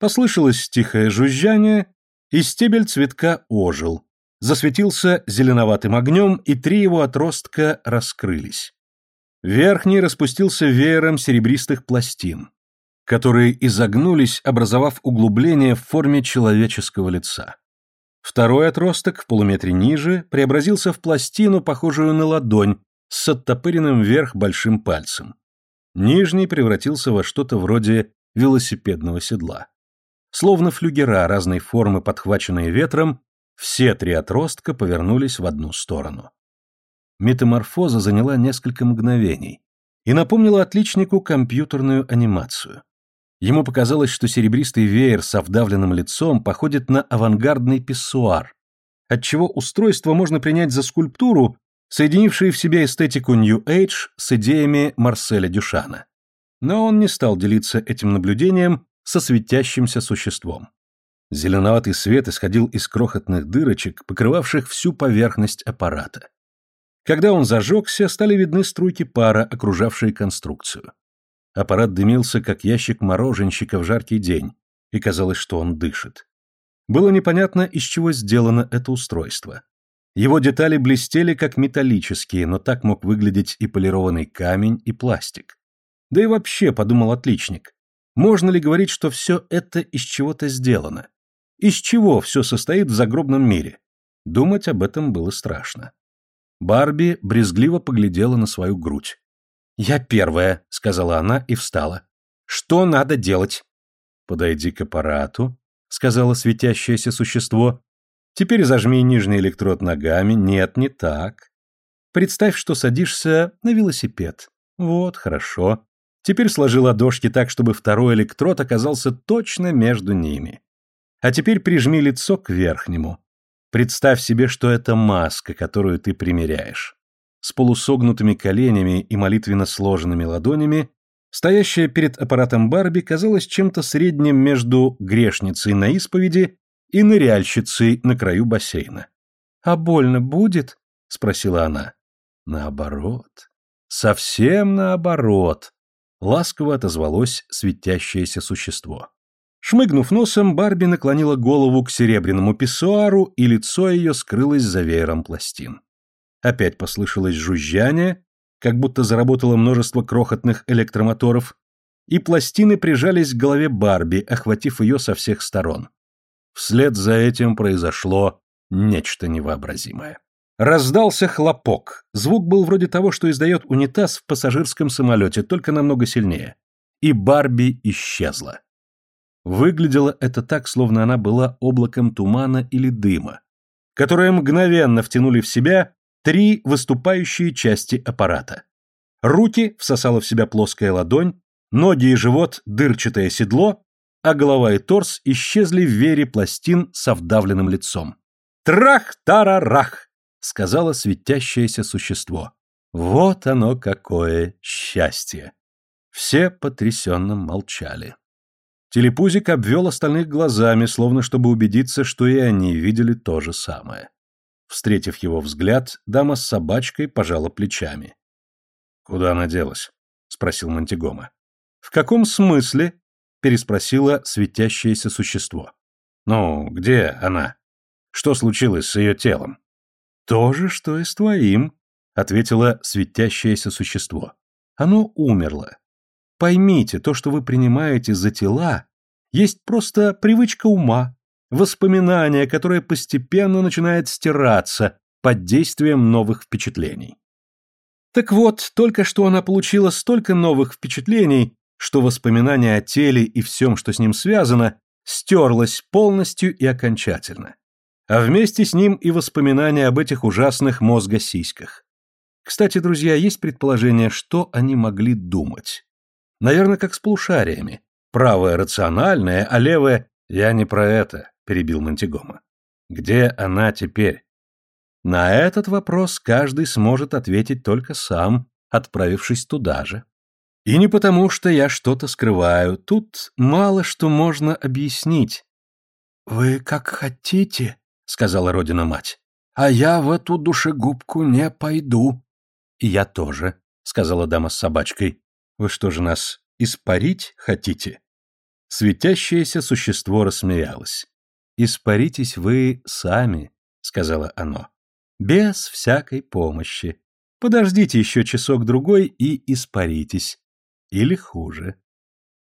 Послышалось тихое жужжание, и стебель цветка ожил. Засветился зеленоватым огнем, и три его отростка раскрылись. Верхний распустился веером серебристых пластин, которые изогнулись, образовав углубление в форме человеческого лица. Второй отросток, в полуметре ниже, преобразился в пластину, похожую на ладонь, с оттопыренным вверх большим пальцем. Нижний превратился во что-то вроде велосипедного седла. Словно флюгера разной формы, подхваченные ветром, все три отростка повернулись в одну сторону. Метаморфоза заняла несколько мгновений и напомнила отличнику компьютерную анимацию. Ему показалось, что серебристый веер с вдавленным лицом походит на авангардный писсуар, отчего устройство можно принять за скульптуру, соединившую в себе эстетику New Age с идеями Марселя Дюшана. Но он не стал делиться этим наблюдением со светящимся существом. Зеленоватый свет исходил из крохотных дырочек, покрывавших всю поверхность аппарата. Когда он зажегся, стали видны струйки пара, окружавшие конструкцию. Аппарат дымился, как ящик мороженщика в жаркий день, и казалось, что он дышит. Было непонятно, из чего сделано это устройство. Его детали блестели, как металлические, но так мог выглядеть и полированный камень, и пластик. Да и вообще, подумал отличник, можно ли говорить, что все это из чего-то сделано? Из чего все состоит в загробном мире? Думать об этом было страшно. Барби брезгливо поглядела на свою грудь. «Я первая», — сказала она и встала. «Что надо делать?» «Подойди к аппарату», — сказала светящееся существо. «Теперь зажми нижний электрод ногами. Нет, не так. Представь, что садишься на велосипед. Вот, хорошо. Теперь сложи ладошки так, чтобы второй электрод оказался точно между ними. А теперь прижми лицо к верхнему. Представь себе, что это маска, которую ты примеряешь. С полусогнутыми коленями и молитвенно сложенными ладонями стоящая перед аппаратом Барби казалась чем-то средним между грешницей на исповеди и ныряльщицей на краю бассейна. «А больно будет?» — спросила она. «Наоборот. Совсем наоборот», — ласково отозвалось светящееся существо. Шмыгнув носом, Барби наклонила голову к серебряному писсуару, и лицо ее скрылось за веером пластин. Опять послышалось жужжание, как будто заработало множество крохотных электромоторов, и пластины прижались к голове Барби, охватив ее со всех сторон. Вслед за этим произошло нечто невообразимое. Раздался хлопок. Звук был вроде того, что издает унитаз в пассажирском самолете, только намного сильнее. И Барби исчезла. Выглядело это так, словно она была облаком тумана или дыма, которое мгновенно втянули в себя три выступающие части аппарата. Руки всосала в себя плоская ладонь, ноги и живот – дырчатое седло, а голова и торс исчезли в вере пластин со вдавленным лицом. «Трах-тарарах!» — сказала светящееся существо. «Вот оно какое счастье!» Все потрясенно молчали. Телепузик обвел остальных глазами, словно чтобы убедиться, что и они видели то же самое. Встретив его взгляд, дама с собачкой пожала плечами. «Куда она делась?» — спросил Монтигома. «В каком смысле?» — переспросило светящееся существо. «Ну, где она? Что случилось с ее телом?» «То же, что и с твоим», — ответило светящееся существо. «Оно умерло. Поймите, то, что вы принимаете за тела, есть просто привычка ума, воспоминание, которое постепенно начинает стираться под действием новых впечатлений. Так вот, только что она получила столько новых впечатлений, что воспоминание о теле и всем, что с ним связано, стерлось полностью и окончательно. А вместе с ним и воспоминания об этих ужасных мозгосиськах. Кстати, друзья, есть предположение, что они могли думать. Наверное, как с полушариями. Правое рациональное, а левое... Я не про это, перебил Монтигома. Где она теперь? На этот вопрос каждый сможет ответить только сам, отправившись туда же. И не потому, что я что-то скрываю, тут мало что можно объяснить. «Вы как хотите», — сказала родина-мать, — «а я в эту душегубку не пойду». «И я тоже», — сказала дама с собачкой. Вы что же нас испарить хотите? Светящееся существо рассмеялось. «Испаритесь вы сами», — сказала оно, — «без всякой помощи. Подождите еще часок-другой и испаритесь. Или хуже».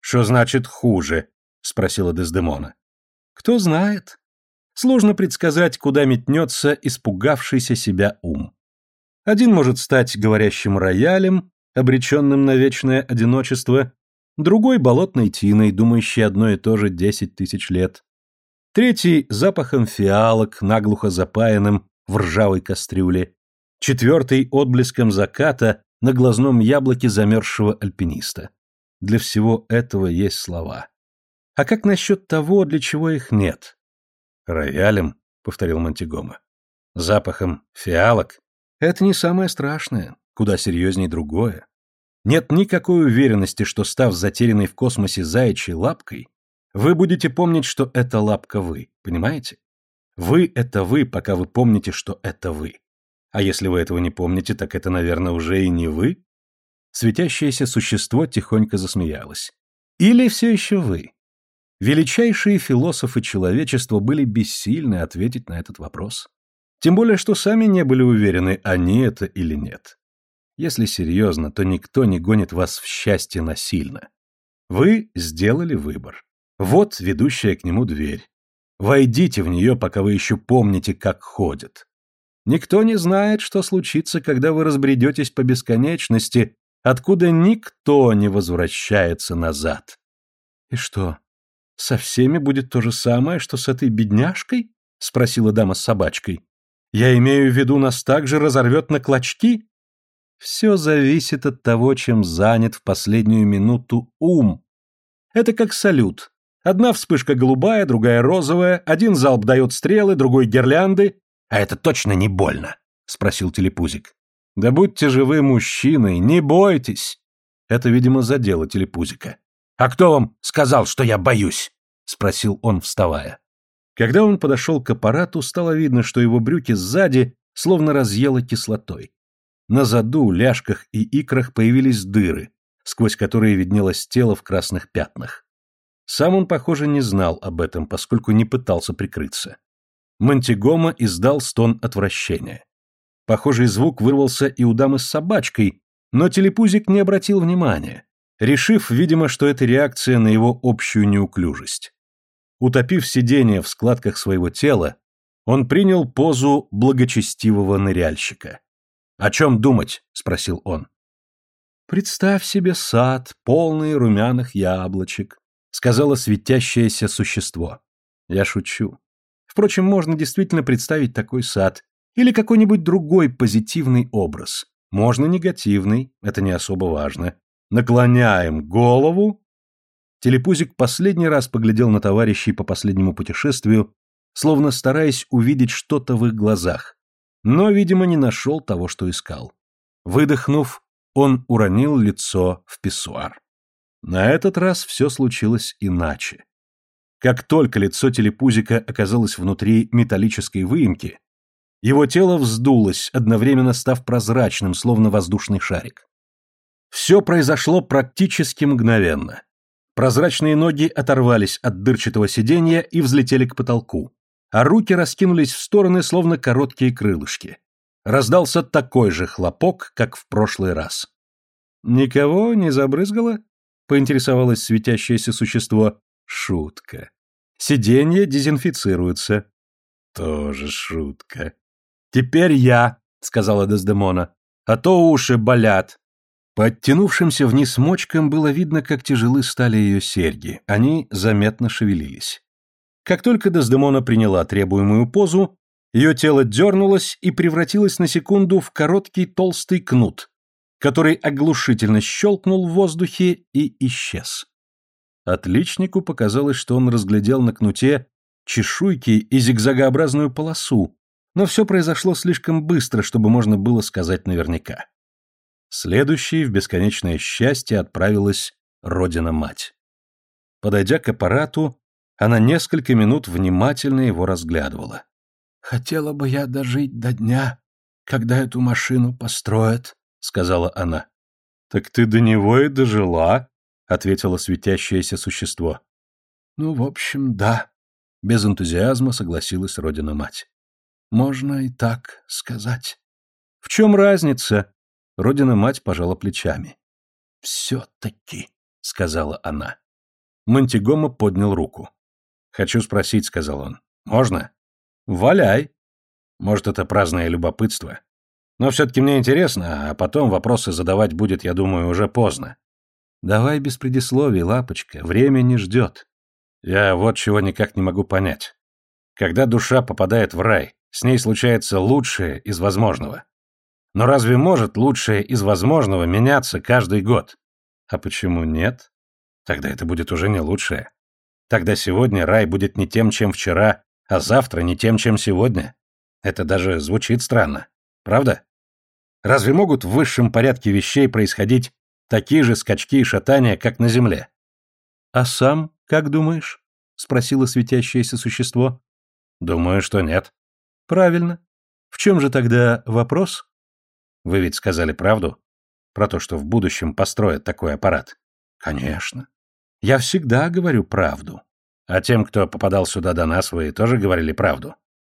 «Что значит «хуже»?» — спросила Дездемона. «Кто знает. Сложно предсказать, куда метнется испугавшийся себя ум. Один может стать говорящим роялем, обреченным на вечное одиночество, другой — болотной тиной, думающей одно и то же десять тысяч лет, третий — запахом фиалок, наглухо запаянным в ржавой кастрюле, четвертый — отблеском заката на глазном яблоке замерзшего альпиниста. Для всего этого есть слова. А как насчет того, для чего их нет? «Роялем», — повторил Монтигома. «Запахом фиалок? Это не самое страшное, куда серьезнее другое. Нет никакой уверенности, что, став затерянной в космосе заячьей лапкой, вы будете помнить, что это лапка вы, понимаете? Вы — это вы, пока вы помните, что это вы. А если вы этого не помните, так это, наверное, уже и не вы? Светящееся существо тихонько засмеялось. Или все еще вы? Величайшие философы человечества были бессильны ответить на этот вопрос. Тем более, что сами не были уверены, они это или нет. Если серьезно, то никто не гонит вас в счастье насильно. Вы сделали выбор. Вот ведущая к нему дверь. Войдите в нее, пока вы еще помните, как ходят. Никто не знает, что случится, когда вы разбредетесь по бесконечности, откуда никто не возвращается назад. И что, «Со всеми будет то же самое, что с этой бедняжкой?» — спросила дама с собачкой. «Я имею в виду, нас также разорвет на клочки?» Все зависит от того, чем занят в последнюю минуту ум. Это как салют. Одна вспышка голубая, другая розовая, один залп дает стрелы, другой гирлянды. А это точно не больно, спросил телепузик. Да будьте же вы мужчиной, не бойтесь. Это, видимо, задело телепузика. «А кто вам сказал, что я боюсь?» — спросил он, вставая. Когда он подошел к аппарату, стало видно, что его брюки сзади словно разъело кислотой. На заду, ляжках и икрах появились дыры, сквозь которые виднелось тело в красных пятнах. Сам он, похоже, не знал об этом, поскольку не пытался прикрыться. Монтигома издал стон отвращения. Похожий звук вырвался и у дамы с собачкой, но телепузик не обратил внимания решив, видимо, что это реакция на его общую неуклюжесть. Утопив сидение в складках своего тела, он принял позу благочестивого ныряльщика. «О чем думать?» — спросил он. «Представь себе сад, полный румяных яблочек», — сказала светящееся существо. Я шучу. Впрочем, можно действительно представить такой сад или какой-нибудь другой позитивный образ. Можно негативный, это не особо важно наклоняем голову. Телепузик последний раз поглядел на товарищей по последнему путешествию, словно стараясь увидеть что-то в их глазах, но, видимо, не нашел того, что искал. Выдохнув, он уронил лицо в писсуар. На этот раз все случилось иначе. Как только лицо телепузика оказалось внутри металлической выемки, его тело вздулось, одновременно став прозрачным, словно воздушный шарик. Все произошло практически мгновенно. Прозрачные ноги оторвались от дырчатого сиденья и взлетели к потолку, а руки раскинулись в стороны, словно короткие крылышки. Раздался такой же хлопок, как в прошлый раз. «Никого не забрызгало?» — поинтересовалось светящееся существо. «Шутка. Сиденье дезинфицируется». «Тоже шутка». «Теперь я», — сказала Дездемона, — «а то уши болят». По оттянувшимся вниз мочкам было видно, как тяжелы стали ее серьги, они заметно шевелились. Как только Дездемона приняла требуемую позу, ее тело дернулось и превратилось на секунду в короткий толстый кнут, который оглушительно щелкнул в воздухе и исчез. Отличнику показалось, что он разглядел на кнуте чешуйки и зигзагообразную полосу, но все произошло слишком быстро, чтобы можно было сказать наверняка. Следующей в бесконечное счастье отправилась Родина-мать. Подойдя к аппарату, она несколько минут внимательно его разглядывала. «Хотела бы я дожить до дня, когда эту машину построят», — сказала она. «Так ты до него и дожила», — ответило светящееся существо. Ну, в общем, да. Без энтузиазма согласилась родина-мать. Можно и так сказать. В чем разница? Родина-мать пожала плечами. Все-таки, сказала она. Монтигомо поднял руку. Хочу спросить, сказал он. Можно? Валяй. Может, это праздное любопытство. Но все-таки мне интересно, а потом вопросы задавать будет, я думаю, уже поздно. Давай без предисловий, лапочка, время не ждет. Я вот чего никак не могу понять. Когда душа попадает в рай, с ней случается лучшее из возможного. Но разве может лучшее из возможного меняться каждый год? А почему нет? Тогда это будет уже не лучшее. Тогда сегодня рай будет не тем, чем вчера, а завтра не тем, чем сегодня. Это даже звучит странно. Правда? Разве могут в высшем порядке вещей происходить такие же скачки и шатания, как на Земле? А сам, как думаешь? Спросило светящееся существо. Думаю, что нет. Правильно. В чем же тогда вопрос? Вы ведь сказали правду? Про то, что в будущем построят такой аппарат? Конечно. Я всегда говорю правду. А тем, кто попадал сюда до нас, вы тоже говорили правду?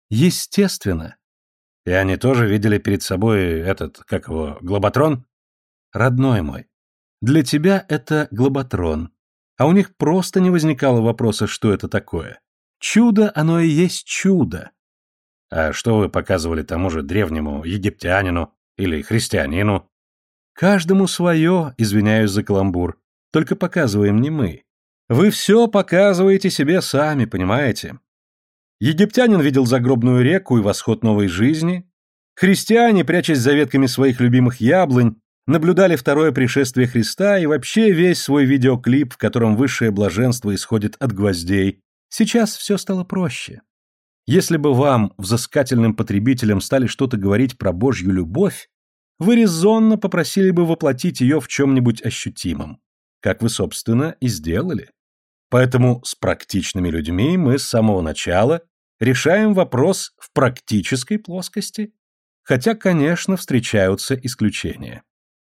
Естественно. И они тоже видели перед собой этот, как его, глоботрон? Родной мой, для тебя это глоботрон. А у них просто не возникало вопроса, что это такое. Чудо, оно и есть чудо. А что вы показывали тому же древнему египтянину или христианину? Каждому свое, извиняюсь за каламбур. Только показываем не мы. Вы все показываете себе сами, понимаете? Египтянин видел загробную реку и восход новой жизни. Христиане, прячась за ветками своих любимых яблонь, наблюдали второе пришествие Христа и вообще весь свой видеоклип, в котором высшее блаженство исходит от гвоздей. Сейчас все стало проще. Если бы вам, взыскательным потребителям, стали что-то говорить про Божью любовь, вы резонно попросили бы воплотить ее в чем-нибудь ощутимом, как вы, собственно, и сделали. Поэтому с практичными людьми мы с самого начала решаем вопрос в практической плоскости, хотя, конечно, встречаются исключения.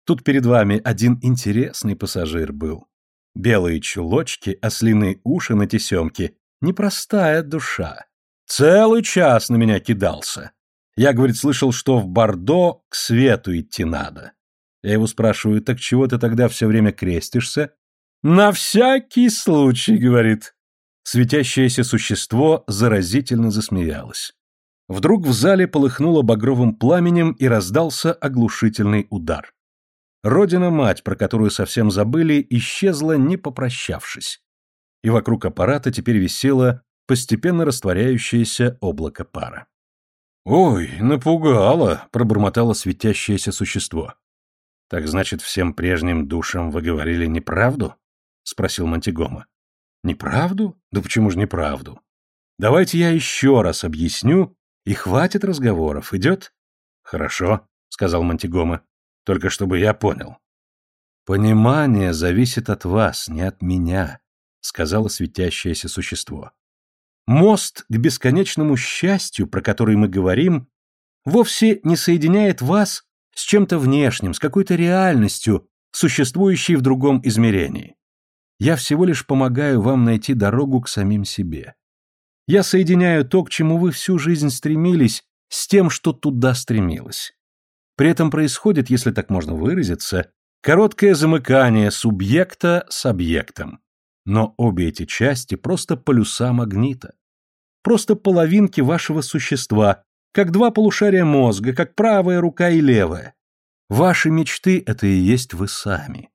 Тут перед вами один интересный пассажир был. Белые чулочки, ослиные уши на тесемке, непростая душа. Целый час на меня кидался. Я, говорит, слышал, что в Бордо к свету идти надо. Я его спрашиваю, так чего ты тогда все время крестишься? На всякий случай, говорит. Светящееся существо заразительно засмеялось. Вдруг в зале полыхнуло багровым пламенем и раздался оглушительный удар. Родина-мать, про которую совсем забыли, исчезла, не попрощавшись. И вокруг аппарата теперь висело постепенно растворяющееся облако пара. «Ой, напугало!» — пробормотало светящееся существо. «Так значит, всем прежним душам вы говорили неправду?» — спросил Монтигома. «Неправду? Да почему же неправду? Давайте я еще раз объясню, и хватит разговоров, идет?» «Хорошо», — сказал Монтигома, — «только чтобы я понял». «Понимание зависит от вас, не от меня», — сказала светящееся существо. Мост к бесконечному счастью, про который мы говорим, вовсе не соединяет вас с чем-то внешним, с какой-то реальностью, существующей в другом измерении. Я всего лишь помогаю вам найти дорогу к самим себе. Я соединяю то, к чему вы всю жизнь стремились, с тем, что туда стремилось. При этом происходит, если так можно выразиться, короткое замыкание субъекта с объектом. Но обе эти части просто полюса магнита. Просто половинки вашего существа, как два полушария мозга, как правая рука и левая. Ваши мечты — это и есть вы сами.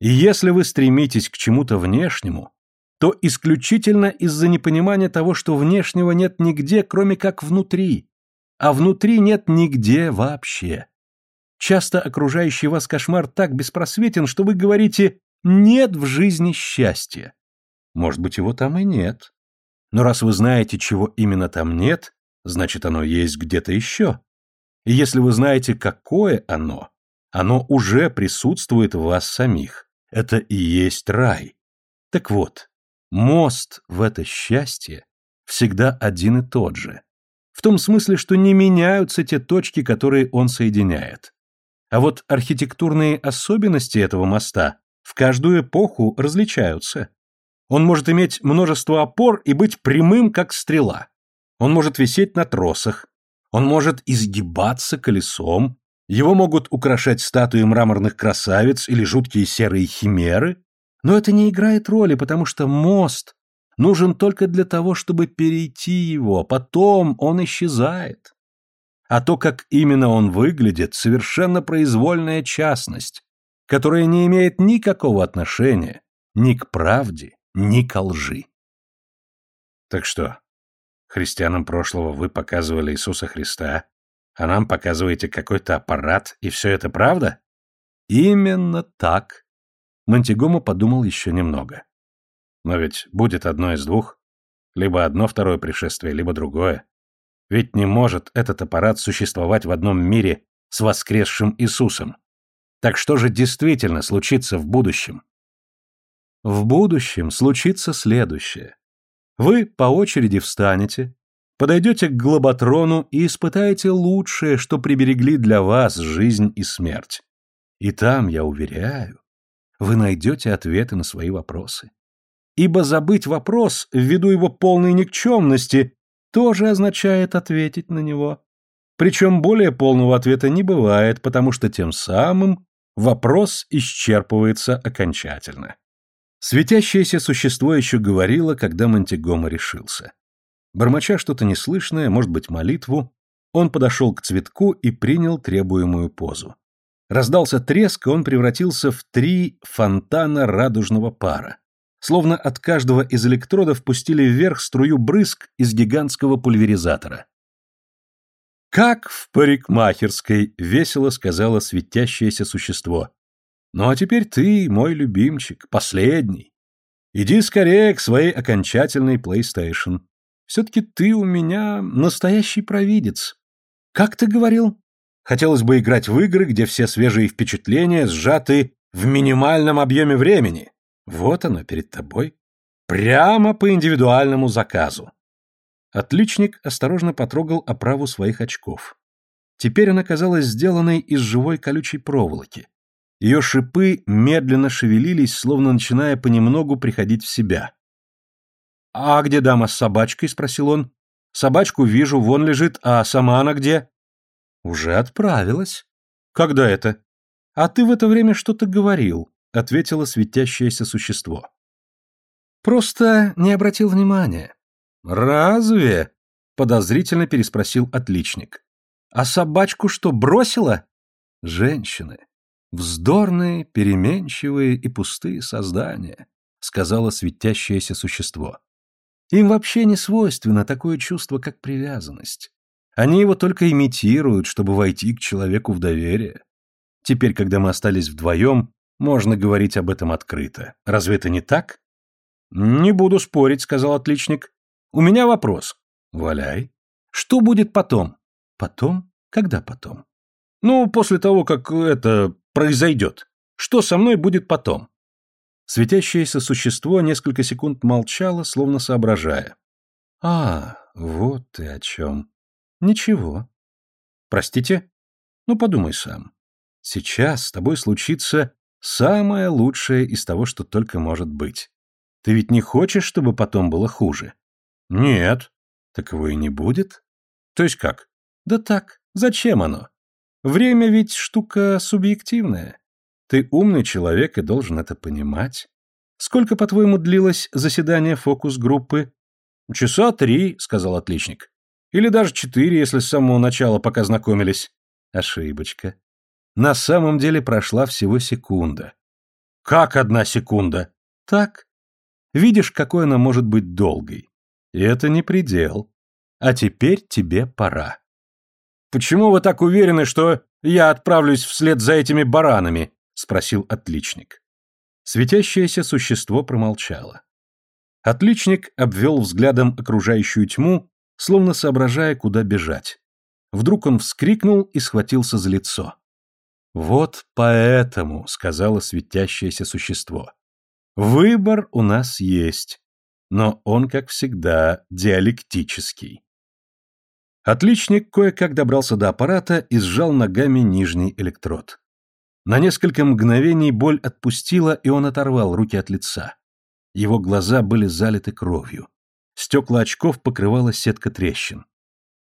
И если вы стремитесь к чему-то внешнему, то исключительно из-за непонимания того, что внешнего нет нигде, кроме как внутри, а внутри нет нигде вообще. Часто окружающий вас кошмар так беспросветен, что вы говорите нет в жизни счастья. Может быть, его там и нет. Но раз вы знаете, чего именно там нет, значит, оно есть где-то еще. И если вы знаете, какое оно, оно уже присутствует в вас самих. Это и есть рай. Так вот, мост в это счастье всегда один и тот же. В том смысле, что не меняются те точки, которые он соединяет. А вот архитектурные особенности этого моста в каждую эпоху различаются. Он может иметь множество опор и быть прямым, как стрела. Он может висеть на тросах. Он может изгибаться колесом. Его могут украшать статуи мраморных красавиц или жуткие серые химеры. Но это не играет роли, потому что мост нужен только для того, чтобы перейти его, а потом он исчезает. А то, как именно он выглядит, совершенно произвольная частность, которая не имеет никакого отношения ни к правде, ни ко лжи. Так что, христианам прошлого вы показывали Иисуса Христа, а нам показываете какой-то аппарат, и все это правда? Именно так. Монтигомо подумал еще немного. Но ведь будет одно из двух. Либо одно второе пришествие, либо другое. Ведь не может этот аппарат существовать в одном мире с воскресшим Иисусом. Так что же действительно случится в будущем? В будущем случится следующее. Вы по очереди встанете, подойдете к глоботрону и испытаете лучшее, что приберегли для вас жизнь и смерть. И там, я уверяю, вы найдете ответы на свои вопросы. Ибо забыть вопрос, ввиду его полной никчемности, тоже означает ответить на него. Причем более полного ответа не бывает, потому что тем самым вопрос исчерпывается окончательно. Светящееся существо еще говорило, когда Монтигома решился. Бормоча что-то неслышное, может быть, молитву, он подошел к цветку и принял требуемую позу. Раздался треск, и он превратился в три фонтана радужного пара словно от каждого из электродов пустили вверх струю брызг из гигантского пульверизатора. «Как в парикмахерской!» — весело сказала светящееся существо. «Ну а теперь ты, мой любимчик, последний. Иди скорее к своей окончательной PlayStation. Все-таки ты у меня настоящий провидец. Как ты говорил? Хотелось бы играть в игры, где все свежие впечатления сжаты в минимальном объеме времени. Вот оно перед тобой. Прямо по индивидуальному заказу. Отличник осторожно потрогал оправу своих очков. Теперь она казалась сделанной из живой колючей проволоки. Ее шипы медленно шевелились, словно начиная понемногу приходить в себя. «А где дама с собачкой?» — спросил он. «Собачку вижу, вон лежит, а сама она где?» «Уже отправилась». «Когда это?» «А ты в это время что-то говорил ответило светящееся существо. Просто не обратил внимания. Разве? подозрительно переспросил отличник. А собачку что, бросила? Женщины. Вздорные, переменчивые и пустые создания, сказала светящееся существо. Им вообще не свойственно такое чувство, как привязанность. Они его только имитируют, чтобы войти к человеку в доверие. Теперь, когда мы остались вдвоем, можно говорить об этом открыто. Разве это не так? Не буду спорить, сказал отличник. У меня вопрос. Валяй. Что будет потом? Потом? Когда потом? Ну, после того, как это произойдет. Что со мной будет потом? Светящееся существо несколько секунд молчало, словно соображая. А, вот ты о чем. Ничего. Простите? Ну, подумай сам. Сейчас с тобой случится Самое лучшее из того, что только может быть. Ты ведь не хочешь, чтобы потом было хуже? Нет. Так его и не будет. То есть как? Да так. Зачем оно? Время ведь штука субъективная. Ты умный человек и должен это понимать. Сколько, по-твоему, длилось заседание фокус-группы? Часа три, сказал отличник. Или даже четыре, если с самого начала, пока знакомились. Ошибочка. На самом деле прошла всего секунда. Как одна секунда? Так. Видишь, какой она может быть долгой. И это не предел. А теперь тебе пора. Почему вы так уверены, что я отправлюсь вслед за этими баранами? спросил отличник. Светящееся существо промолчало. Отличник обвел взглядом окружающую тьму, словно соображая, куда бежать. Вдруг он вскрикнул и схватился за лицо. «Вот поэтому», — сказала светящееся существо, — «выбор у нас есть, но он, как всегда, диалектический». Отличник кое-как добрался до аппарата и сжал ногами нижний электрод. На несколько мгновений боль отпустила, и он оторвал руки от лица. Его глаза были залиты кровью. Стекла очков покрывала сетка трещин.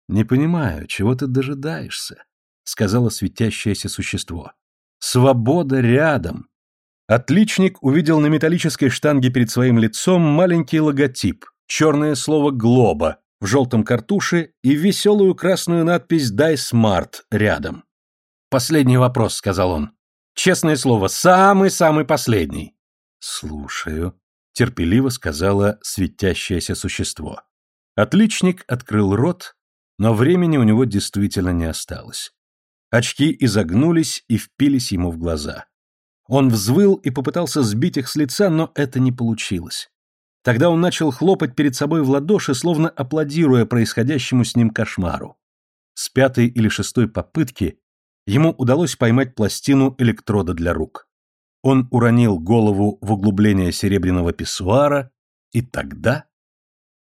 «Не понимаю, чего ты дожидаешься?» — сказала светящееся существо. «Свобода рядом!» Отличник увидел на металлической штанге перед своим лицом маленький логотип, черное слово «Глоба» в желтом картуше и веселую красную надпись «Дай смарт» рядом. «Последний вопрос», — сказал он. «Честное слово, самый-самый последний». «Слушаю», — терпеливо сказала светящееся существо. Отличник открыл рот, но времени у него действительно не осталось. Очки изогнулись и впились ему в глаза. Он взвыл и попытался сбить их с лица, но это не получилось. Тогда он начал хлопать перед собой в ладоши, словно аплодируя происходящему с ним кошмару. С пятой или шестой попытки ему удалось поймать пластину электрода для рук. Он уронил голову в углубление серебряного писсуара, и тогда